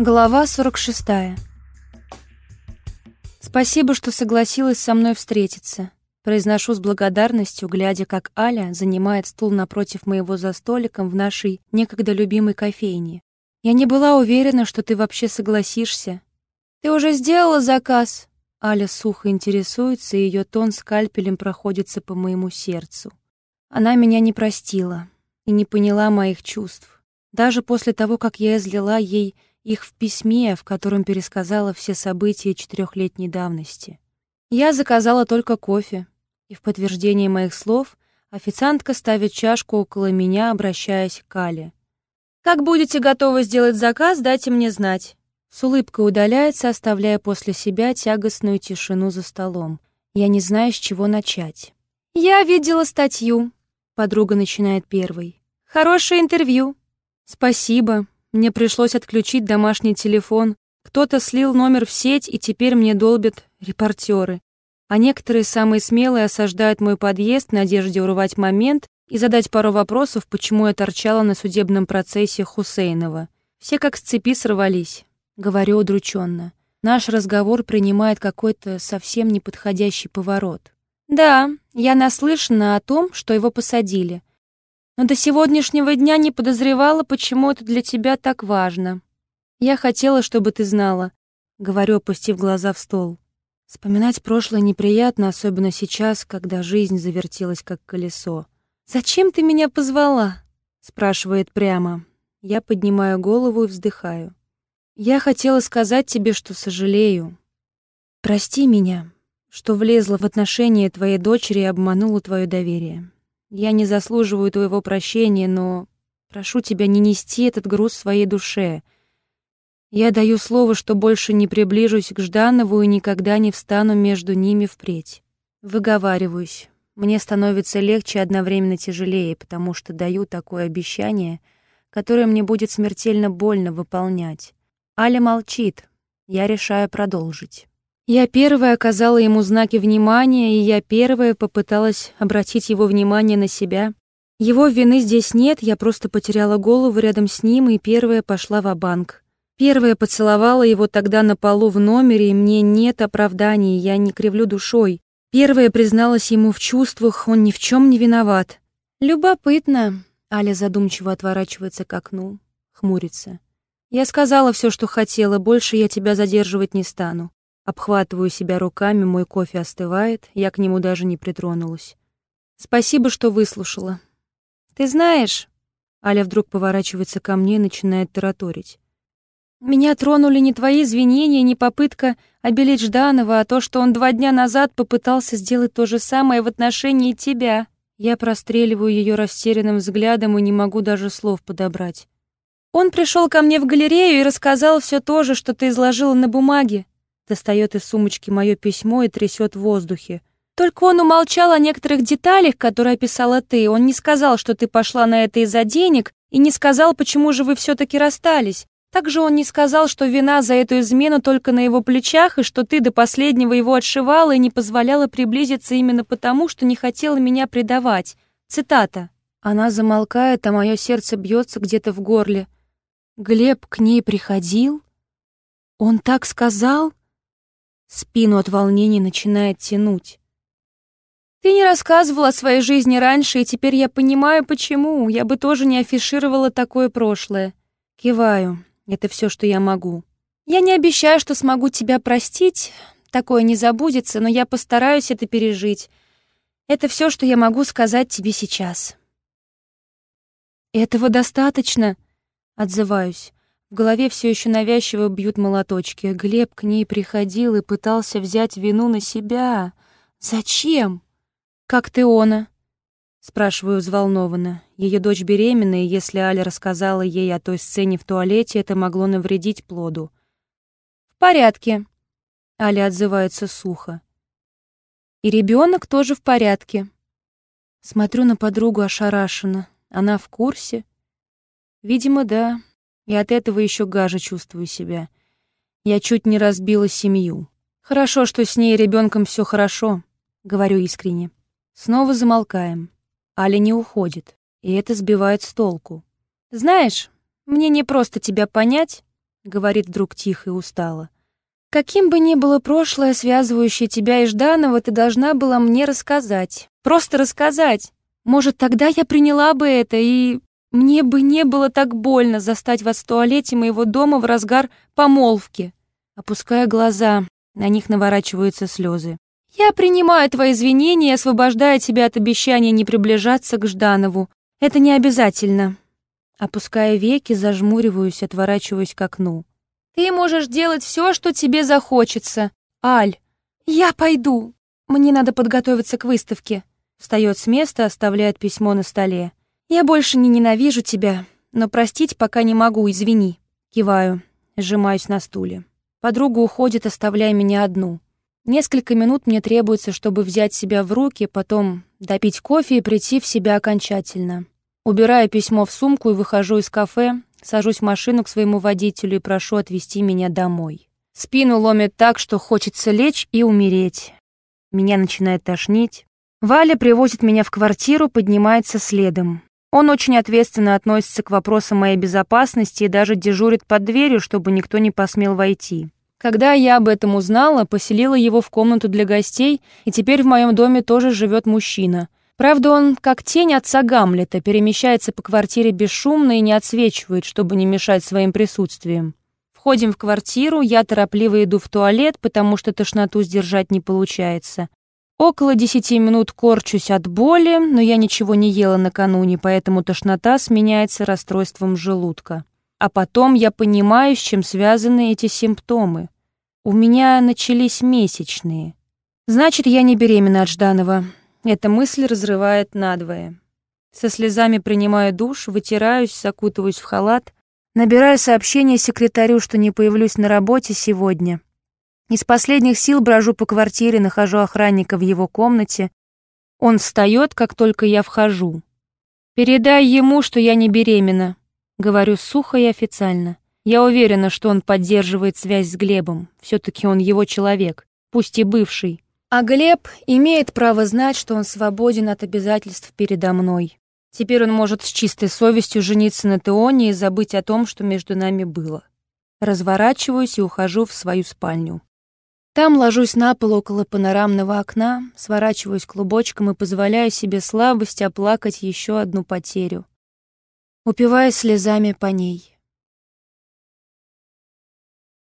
Глава 46. Спасибо, что согласилась со мной встретиться. Произношу с благодарностью, глядя, как Аля занимает стул напротив моего за столиком в нашей некогда любимой кофейне. Я не была уверена, что ты вообще согласишься. Ты уже сделала заказ? Аля сухо интересуется, и ее тон скальпелем проходится по моему сердцу. Она меня не простила и не поняла моих чувств. Даже после того, как я излила ей их в письме, в котором пересказала все события четырехлетней давности. Я заказала только кофе, и в подтверждение моих слов официантка ставит чашку около меня, обращаясь к Кале. «Как будете готовы сделать заказ, дайте мне знать». С улыбкой удаляется, оставляя после себя тягостную тишину за столом. Я не знаю, с чего начать. «Я видела статью», — подруга начинает первой. «Хорошее интервью». «Спасибо», мне пришлось отключить домашний телефон. Кто-то слил номер в сеть, и теперь мне долбят репортеры. А некоторые, самые смелые, осаждают мой подъезд в надежде урвать момент и задать пару вопросов, почему я торчала на судебном процессе Хусейнова. Все как с цепи сорвались. Говорю удрученно. Наш разговор принимает какой-то совсем неподходящий поворот. Да, я наслышана о том, что его посадили — но до сегодняшнего дня не подозревала, почему это для тебя так важно. Я хотела, чтобы ты знала, говорю, опустив глаза в стол. Вспоминать прошлое неприятно, особенно сейчас, когда жизнь завертелась как колесо. Зачем ты меня позвала? спрашивает прямо. Я поднимаю голову и вздыхаю. Я хотела сказать тебе, что сожалею. Прости меня, что влезла в отношения твоей дочери и обманула твое доверие. Я не заслуживаю твоего прощения, но прошу тебя не нести этот груз своей душе. Я даю слово, что больше не приближусь к Жданову и никогда не встану между ними впредь. Выговариваюсь. Мне становится легче и одновременно тяжелее, потому что даю такое обещание, которое мне будет смертельно больно выполнять. Аля молчит. Я решаю продолжить. Я первая оказала ему знаки внимания, и я первая попыталась обратить его внимание на себя. Его вины здесь нет, я просто потеряла голову рядом с ним и первая пошла в банк Первая поцеловала его тогда на полу в номере, и мне нет оправданий, я не кривлю душой. Первая призналась ему в чувствах, он ни в чем не виноват. Любопытно. Аля задумчиво отворачивается к окну, хмурится. Я сказала все, что хотела, больше я тебя задерживать не стану. Обхватываю себя руками, мой кофе остывает, я к нему даже не притронулась. Спасибо, что выслушала. Ты знаешь, Аля вдруг поворачивается ко мне и начинает тараторить. Меня тронули не твои извинения, не попытка обелить Жданова, а то, что он два дня назад попытался сделать то же самое в отношении тебя. Я простреливаю ее растерянным взглядом и не могу даже слов подобрать. Он пришел ко мне в галерею и рассказал все то же, что ты изложила на бумаге достает из сумочки мое письмо и трясет в воздухе. Только он умолчал о некоторых деталях, которые описала ты. Он не сказал, что ты пошла на это из-за денег, и не сказал, почему же вы все-таки расстались. Также он не сказал, что вина за эту измену только на его плечах, и что ты до последнего его отшивала и не позволяла приблизиться именно потому, что не хотела меня предавать. Цитата. Она замолкает, а мое сердце бьется где-то в горле. Глеб к ней приходил? Он так сказал? Спину от волнения начинает тянуть. Ты не рассказывала о своей жизни раньше, и теперь я понимаю, почему. Я бы тоже не афишировала такое прошлое. Киваю. Это все, что я могу. Я не обещаю, что смогу тебя простить. Такое не забудется, но я постараюсь это пережить. Это все, что я могу сказать тебе сейчас. Этого достаточно, отзываюсь. В голове все еще навязчиво бьют молоточки. Глеб к ней приходил и пытался взять вину на себя. Зачем? Как ты она? Спрашиваю взволнованно. Ее дочь беременна, и если Аля рассказала ей о той сцене в туалете, это могло навредить плоду. В порядке. Аля отзывается сухо. И ребенок тоже в порядке. Смотрю на подругу ошарашенно. Она в курсе? Видимо, да. И от этого еще гаже чувствую себя. Я чуть не разбила семью. Хорошо, что с ней и ребенком все хорошо, говорю искренне. Снова замолкаем. Аля не уходит, и это сбивает с толку. Знаешь, мне не просто тебя понять, — говорит вдруг тихо и устало. «Каким бы ни было прошлое, связывающее тебя и Жданова, ты должна была мне рассказать. Просто рассказать. Может, тогда я приняла бы это, и мне бы не было так больно застать вас в туалете моего дома в разгар помолвки». Опуская глаза, на них наворачиваются слезы. «Я принимаю твои извинения и освобождаю тебя от обещания не приближаться к Жданову. Это не обязательно». Опуская веки, зажмуриваюсь, отворачиваюсь к окну. «Ты можешь делать все, что тебе захочется. Аль, я пойду. Мне надо подготовиться к выставке». Встает с места, оставляет письмо на столе. «Я больше не ненавижу тебя, но простить пока не могу, извини». Киваю, сжимаюсь на стуле. Подруга уходит, оставляя меня одну. Несколько минут мне требуется, чтобы взять себя в руки, потом допить кофе и прийти в себя окончательно. Убираю письмо в сумку и выхожу из кафе, сажусь в машину к своему водителю и прошу отвезти меня домой. Спину ломит так, что хочется лечь и умереть. Меня начинает тошнить. Валя привозит меня в квартиру, поднимается следом. Он очень ответственно относится к вопросам моей безопасности и даже дежурит под дверью, чтобы никто не посмел войти. Когда я об этом узнала, поселила его в комнату для гостей, и теперь в моем доме тоже живет мужчина. Правда, он, как тень отца Гамлета, перемещается по квартире бесшумно и не отсвечивает, чтобы не мешать своим присутствием. Входим в квартиру, я торопливо иду в туалет, потому что тошноту сдержать не получается. Около десяти минут корчусь от боли, но я ничего не ела накануне, поэтому тошнота сменяется расстройством желудка. А потом я понимаю, с чем связаны эти симптомы. У меня начались месячные. Значит, я не беременна от Жданова. Эта мысль разрывает надвое. Со слезами принимаю душ, вытираюсь, закутываюсь в халат, набираю сообщение секретарю, что не появлюсь на работе сегодня. Из последних сил брожу по квартире, нахожу охранника в его комнате. Он встает, как только я вхожу. «Передай ему, что я не беременна», — говорю сухо и официально. Я уверена, что он поддерживает связь с Глебом. все таки он его человек, пусть и бывший. А Глеб имеет право знать, что он свободен от обязательств передо мной. Теперь он может с чистой совестью жениться на Теоне и забыть о том, что между нами было. Разворачиваюсь и ухожу в свою спальню. Там ложусь на пол около панорамного окна, сворачиваюсь клубочком и позволяю себе слабость оплакать еще одну потерю. Упиваясь слезами по ней.